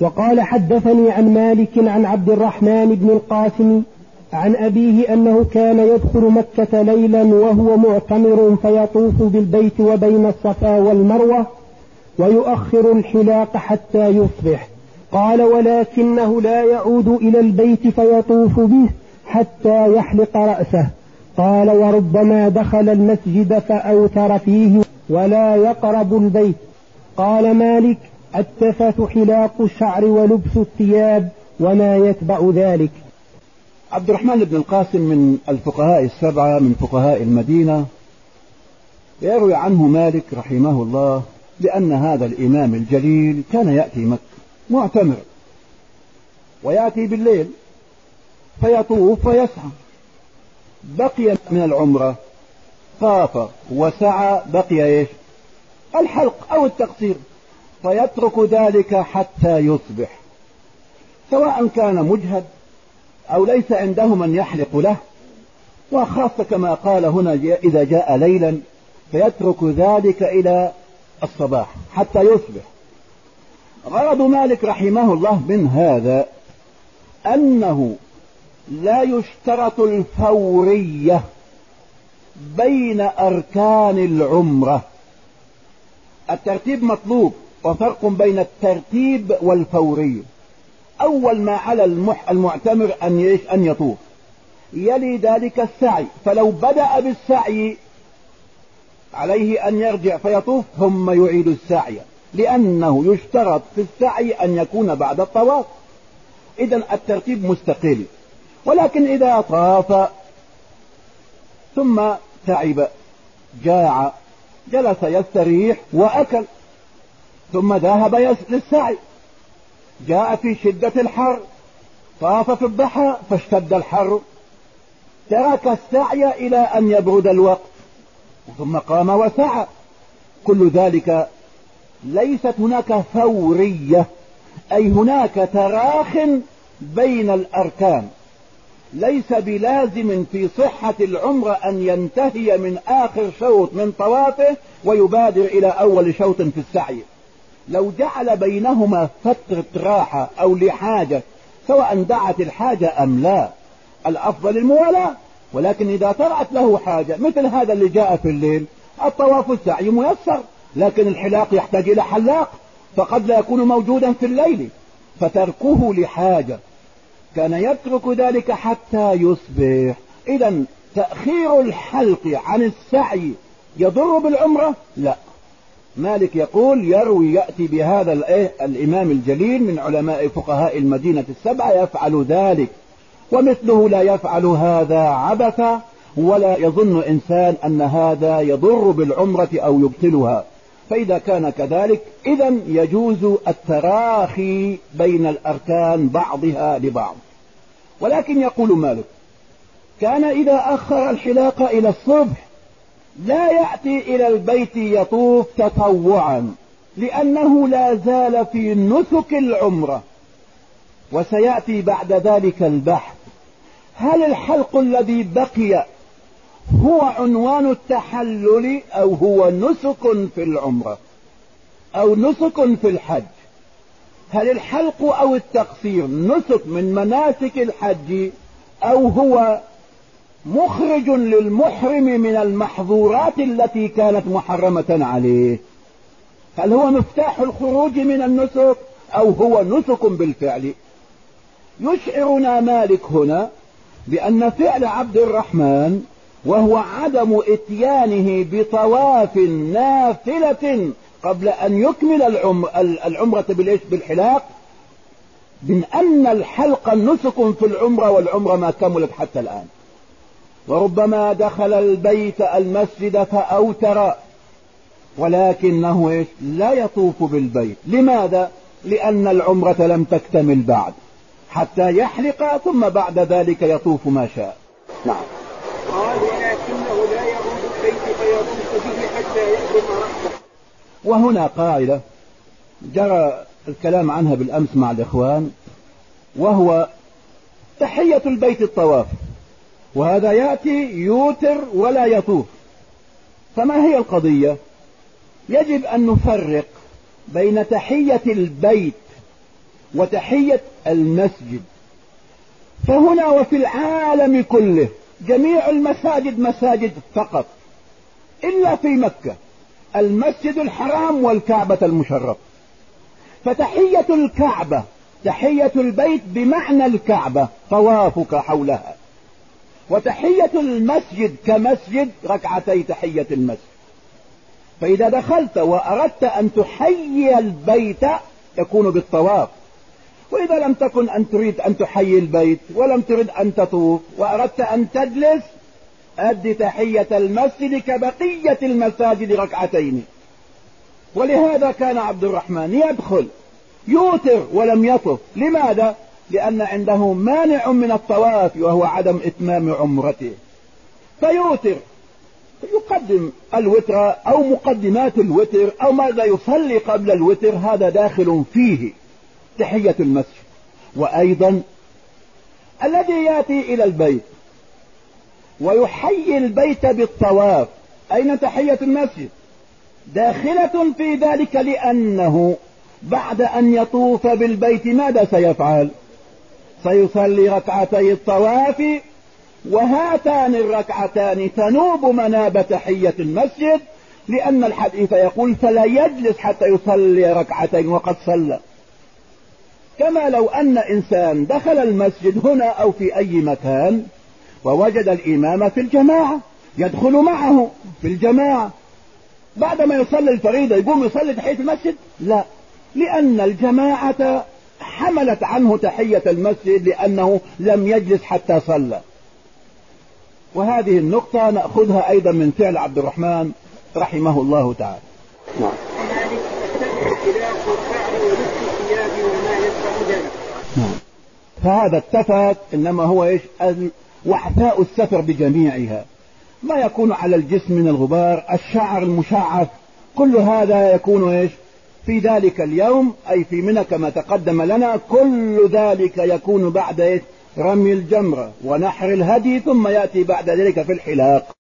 وقال حدثني عن مالك عن عبد الرحمن بن القاسم عن أبيه أنه كان يدخل مكة ليلا وهو معتمر فيطوف بالبيت وبين الصفا والمروة ويؤخر الحلاق حتى يصبح. قال ولكنه لا يعود إلى البيت فيطوف به حتى يحلق رأسه. قال وربما دخل المسجد فأوتر فيه ولا يقرب البيت. قال مالك التفت حلاق الشعر ولبس الثياب وما يتبع ذلك. عبد الرحمن بن القاسم من الفقهاء السبعة من فقهاء المدينة يروي عنه مالك رحمه الله بأن هذا الإمام الجليل كان يأتي مكة معتمر ويأتي بالليل فيطوف ويسعى بقي من العمرة طاف وسعى بقي إيش؟ الحلق أو التقصير. فيترك ذلك حتى يصبح. سواء كان مجهد أو ليس عنده من يحلق له وخاصة كما قال هنا إذا جاء ليلا فيترك ذلك إلى الصباح حتى يصبح. غرض مالك رحمه الله من هذا أنه لا يشترط الفورية بين أركان العمرة. الترتيب مطلوب. وفرق بين الترتيب والفورية أول ما على المعتمر أن أن يطوف. يلي ذلك السعي. فلو بدأ بالسعي عليه أن يرجع فيطوف ثم يعيد السعي. لأنه يشترط في السعي أن يكون بعد الطواف. إذا الترتيب مستقل ولكن إذا طاف ثم تعب جاع جلس يستريح وأكل. ثم ذهب للسعي. جاء في شدة الحر طاف في الضحى فاشتد الحر. ترك السعي إلى أن يبرد الوقت ثم قام وسعى. كل ذلك ليست هناك فورية أي هناك تراخ بين الأركان. ليس بلازم في صحة العمرة أن ينتهي من آخر شوط من طوافه ويبادر إلى أول شوط في السعي. لو جعل بينهما فترة راحة أو لحاجة سواء دعت الحاجة أم لا. الأفضل الموالاة ولكن إذا طلعت له حاجة مثل هذا اللي جاء في الليل. الطواف السعي ميسر لكن الحلاق يحتاج إلى حلاق فقد لا يكون موجودا في الليل فتركه لحاجة. كان يترك ذلك حتى يصبح. اذا تأخير الحلق عن السعي يضر بالعمرة؟ لا. مالك يقول يروي يأتي بهذا الإمام الجليل من علماء فقهاء المدينة السبعة يفعل ذلك ومثله لا يفعل هذا عبثا ولا يظن إنسان أن هذا يضر بالعمرة أو يبطلها. فإذا كان كذلك إذا يجوز التراخي بين الأركان بعضها لبعض. ولكن يقول مالك كان إذا أخر الحلاق إلى الصبح لا يأتي إلى البيت يطوف تطوعا لأنه لا زال في نسك العمرة. وسيأتي بعد ذلك البحث. هل الحلق الذي بقي هو عنوان التحلل أو هو نسك في العمرة أو نسك في الحج؟ هل الحلق أو التقصير نسك من مناسك الحج أو هو مخرج للمحرم من المحظورات التي كانت محرمة عليه. هل هو مفتاح الخروج من النسك أو هو نسك بالفعل؟ يشعرنا مالك هنا بأن فعل عبد الرحمن وهو عدم إتيانه بطواف نافلة قبل أن يكمل العمرة بالإيش؟ بالحلاق من أن الحلق نسك في العمرة والعمرة ما كملت حتى الآن. وربما دخل البيت المسجد فأوتر. ولكنه لا يطوف بالبيت. لماذا؟ لأن العمرة لم تكتمل بعد. حتى يحلق ثم بعد ذلك يطوف ما شاء. نعم. قال ولكنه لا يعود البيت فيطوف به حتى يحرم رأسه. وهنا قاعدة جرى الكلام عنها بالأمس مع الإخوان وهو تحية البيت الطواف. وهذا يأتي يوتر ولا يطوف فما هي القضية؟ يجب أن نفرق بين تحية البيت وتحية المسجد. فهنا وفي العالم كله جميع المساجد مساجد فقط إلا في مكة المسجد الحرام والكعبة المشرف. فتحية الكعبة تحية البيت بمعنى الكعبة طوافك حولها. وتحية المسجد كمسجد ركعتي تحية المسجد. فإذا دخلت وأردت أن تحيي البيت يكون بالطواف. وإذا لم تكن أن تريد أن تحيي البيت ولم تريد أن تطوف وأردت أن تجلس أد تحية المسجد كبقية المساجد ركعتين. ولهذا كان عبد الرحمن يدخل يوتر ولم يطف. لماذا؟ لأن عنده مانع من الطواف وهو عدم إتمام عمرته. فيوتر يقدم الوتر أو مقدمات الوتر أو ماذا يصلي قبل الوتر هذا داخل فيه تحية المسجد. وأيضا الذي يأتي إلى البيت ويحيي البيت بالطواف. أين تحية المسجد؟ داخلة في ذلك لأنه بعد أن يطوف بالبيت ماذا سيفعل؟ سيصلي ركعتي الطواف وهاتان الركعتان تنوب مناب تحية المسجد لأن الحديث يقول فلا يجلس حتى يصلي ركعتين وقد صلى. كما لو أن إنسان دخل المسجد هنا أو في أي مكان ووجد الإمام في الجماعة يدخل معه في الجماعة. بعدما يصلي الفريضة يقوم يصلي تحية المسجد؟ لا لأن الجماعة حملت عنه تحية المسجد لأنه لم يجلس حتى صلى. وهذه النقطة نأخذها أيضا من فعل عبد الرحمن رحمه الله تعالى. نعم. نعم. فهذا التفت إنما هو إيش؟ وحثاء السفر بجميعها. ما يكون على الجسم من الغبار الشعر المشعف كل هذا يكون إيش؟ في ذلك اليوم أي في منى كما تقدم لنا كل ذلك يكون بعد إيش رمي الجمرة ونحر الهدي ثم يأتي بعد ذلك في الحلاق.